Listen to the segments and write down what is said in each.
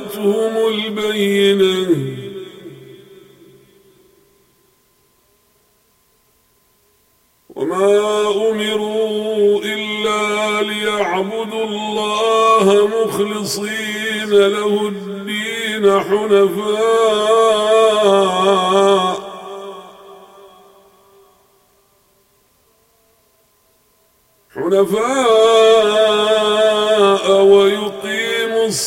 جاءتهم البينة وما أمروا إلا ليعبدوا الله مخلصين له الدين حنفاء. حنفاء.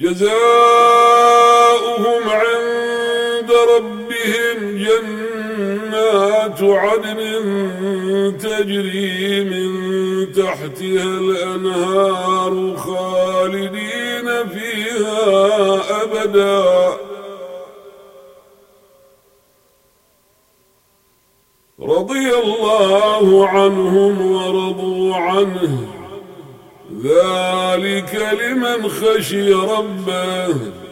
جزاؤهم عند ربهم جنات عدن تجري من تحتها الأنهار خالدين فيها أبدا. رضي الله عنهم ورضوا عنه. ذلك لمن خشي ربه.